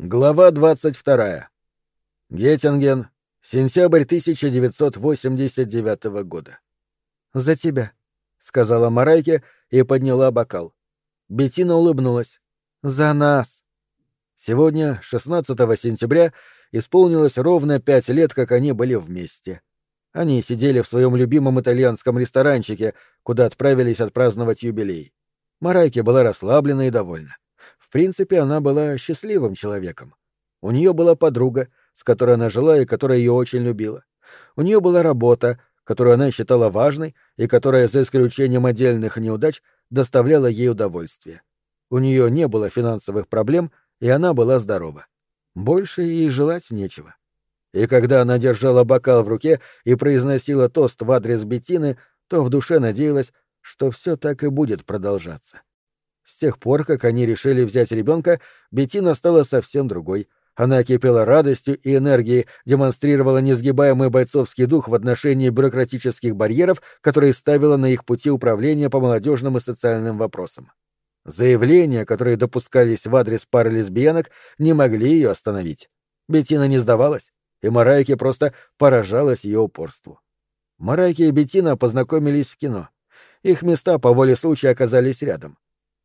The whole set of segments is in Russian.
Глава 22. Геттинген, сентябрь 1989 года. «За тебя», — сказала Марайке и подняла бокал. Беттина улыбнулась. «За нас». Сегодня, 16 сентября, исполнилось ровно пять лет, как они были вместе. Они сидели в своем любимом итальянском ресторанчике, куда отправились отпраздновать юбилей. Марайке была расслаблена и довольна. В принципе, она была счастливым человеком. У нее была подруга, с которой она жила и которая ее очень любила. У нее была работа, которую она считала важной и которая, за исключением отдельных неудач, доставляла ей удовольствие. У нее не было финансовых проблем, и она была здорова. Больше ей желать нечего. И когда она держала бокал в руке и произносила тост в адрес Беттины, то в душе надеялась, что все так и будет продолжаться. С тех пор, как они решили взять ребенка, Беттина стала совсем другой. Она кипела радостью и энергией, демонстрировала несгибаемый бойцовский дух в отношении бюрократических барьеров, которые ставила на их пути управления по молодежным и социальным вопросам. Заявления, которые допускались в адрес пары лесбиянок, не могли ее остановить. Беттина не сдавалась, и Марайке просто поражалась ее упорству. Марайке и Беттина познакомились в кино. Их места по воле случая оказались рядом.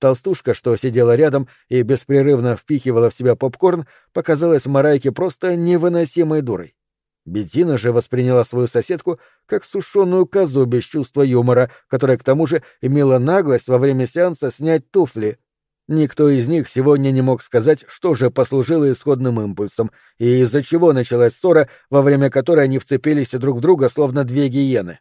Толстушка, что сидела рядом и беспрерывно впихивала в себя попкорн, показалась Марайке просто невыносимой дурой. Беттина же восприняла свою соседку как сушеную козу без чувства юмора, которая к тому же имела наглость во время сеанса снять туфли. Никто из них сегодня не мог сказать, что же послужило исходным импульсом, и из-за чего началась ссора, во время которой они вцепились друг в друга, словно две гиены.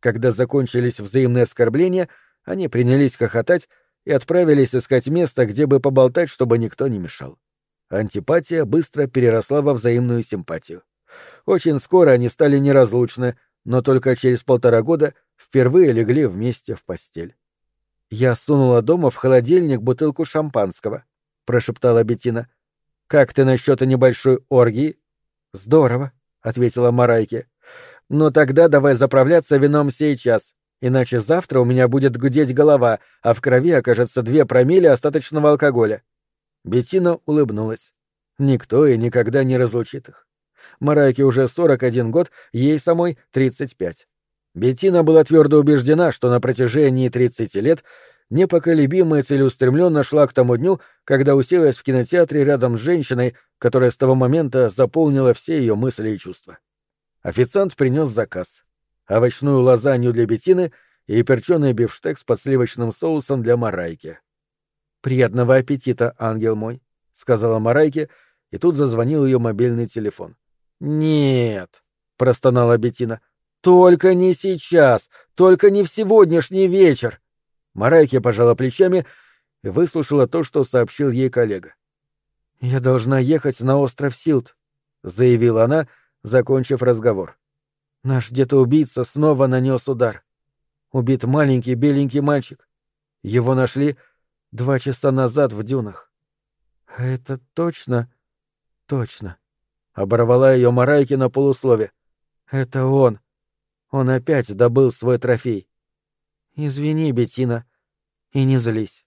Когда закончились взаимные оскорбления, они принялись хохотать, и отправились искать место, где бы поболтать, чтобы никто не мешал. Антипатия быстро переросла во взаимную симпатию. Очень скоро они стали неразлучны, но только через полтора года впервые легли вместе в постель. «Я сунула дома в холодильник бутылку шампанского», — прошептала Бетина. «Как ты насчет небольшой оргии?» «Здорово», — ответила Марайке. «Но тогда давай заправляться вином сейчас иначе завтра у меня будет гудеть голова, а в крови окажется две промилле остаточного алкоголя. Беттина улыбнулась. Никто и никогда не разлучит их. Марайке уже 41 год, ей самой 35. Беттина была твердо убеждена, что на протяжении 30 лет непоколебимо и целеустремленно шла к тому дню, когда уселась в кинотеатре рядом с женщиной, которая с того момента заполнила все ее мысли и чувства. Официант принес заказ овощную лазанью для Бетины и перченый бифштекс под сливочным соусом для Марайки. «Приятного аппетита, ангел мой», — сказала Марайке, и тут зазвонил ее мобильный телефон. «Нет», — простонала Бетина, — «только не сейчас, только не в сегодняшний вечер». Марайке пожала плечами и выслушала то, что сообщил ей коллега. «Я должна ехать на остров Силт», — заявила она, закончив разговор. Наш где-то-убийца снова нанес удар. Убит маленький беленький мальчик. Его нашли два часа назад в дюнах. Это точно? Точно. Оборвала ее Марайки на полуслове. Это он. Он опять добыл свой трофей. Извини, Бетина, и не злись.